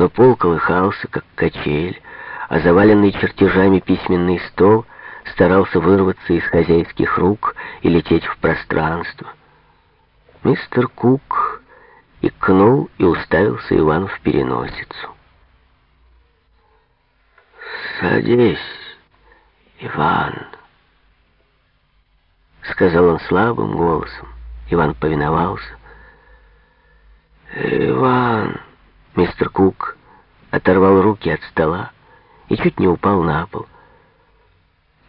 но пол колыхался, как качель, а заваленный чертежами письменный стол старался вырваться из хозяйских рук и лететь в пространство. Мистер Кук икнул и уставился Иван в переносицу. «Садись, Иван», — сказал он слабым голосом. Иван повиновался. «Иван!» Мистер Кук оторвал руки от стола и чуть не упал на пол.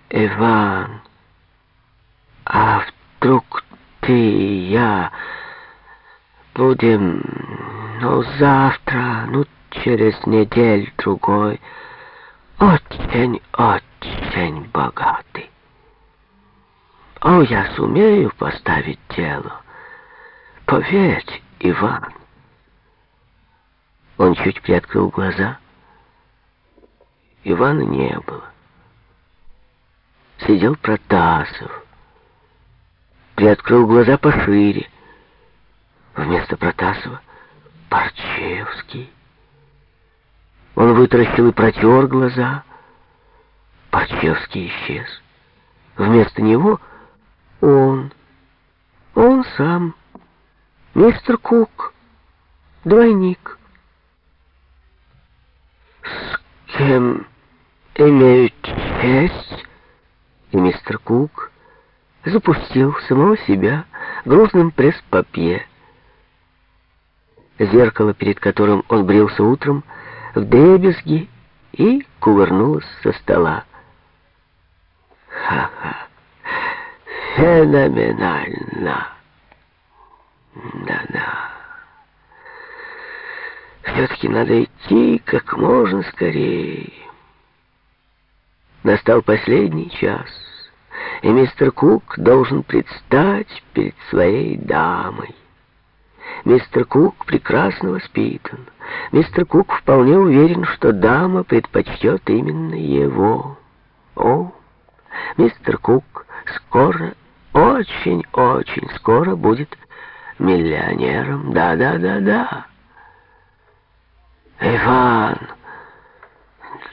«Иван, а вдруг ты и я будем, ну, завтра, ну, через неделю-другой, очень-очень богаты? О, я сумею поставить дело. Поверь, Иван». Он чуть приоткрыл глаза. Ивана не было. Сидел Протасов. Приоткрыл глаза пошире. Вместо Протасова — Парчевский. Он вытаращил и протер глаза. Парчевский исчез. Вместо него он. Он сам. Мистер Кук. Двойник. «С кем имею честь?» И мистер Кук запустил самого себя грузным пресс-папье. Зеркало, перед которым он брился утром, в дребезги и кувырнулось со стола. Ха-ха! Феноменально! Да-да. Все-таки надо идти как можно скорее. Настал последний час, и мистер Кук должен предстать перед своей дамой. Мистер Кук прекрасно воспитан. Мистер Кук вполне уверен, что дама предпочтет именно его. О, мистер Кук скоро, очень-очень скоро будет миллионером. Да-да-да-да. Иван,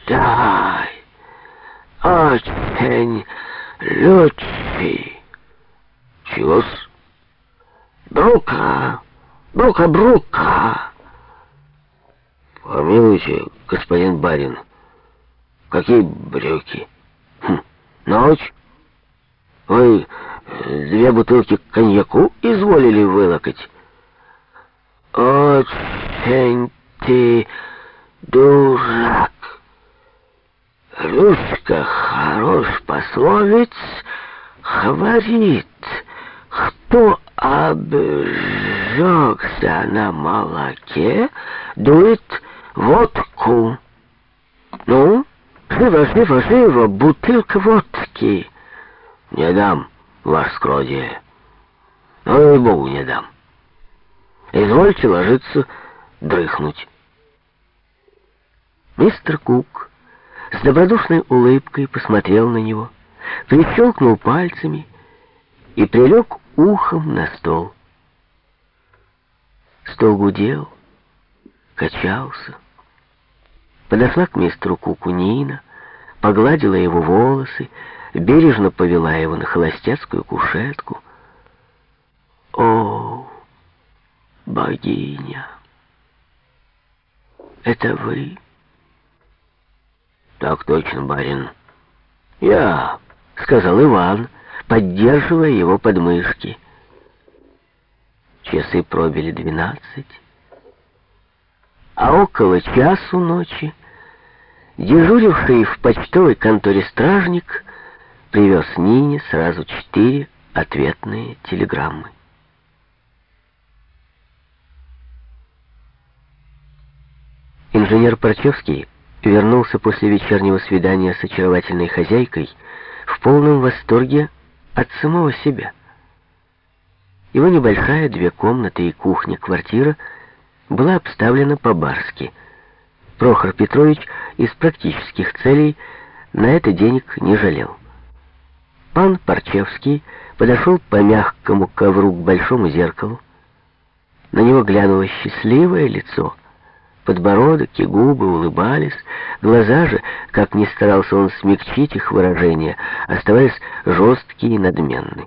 дай, очень лучший. Чего-с? Брука, брука, брука. Помилуйте, господин барин, какие брюки? Хм, ночь? Вы две бутылки коньяку изволили вылокать? Очень ты дурак. Русска хорош пословиц говорит, кто обжегся на молоке, дует водку. Ну, живо, живо, живо, бутылка водки. Не дам, ваше скродие. Ну и богу не дам. Извольте ложиться дрыхнуть. Мистер Кук с добродушной улыбкой посмотрел на него, прищелкнул пальцами и прилег ухом на стол. Стол гудел, качался. Подошла к мистеру Куку Нина, погладила его волосы, бережно повела его на холостяцкую кушетку. О, богиня! Это вы? Так точно, барин. Я, сказал Иван, поддерживая его подмышки. Часы пробили двенадцать. А около часу ночи дежуривший в почтовой конторе стражник привез Нине сразу четыре ответные телеграммы. Инженер Парчевский вернулся после вечернего свидания с очаровательной хозяйкой в полном восторге от самого себя. Его небольшая две комнаты и кухня-квартира была обставлена по-барски. Прохор Петрович из практических целей на это денег не жалел. Пан Парчевский подошел по мягкому ковру к большому зеркалу. На него глянуло счастливое лицо — Подбородок и губы улыбались, глаза же, как ни старался он смягчить их выражение, оставались жесткие и надменные.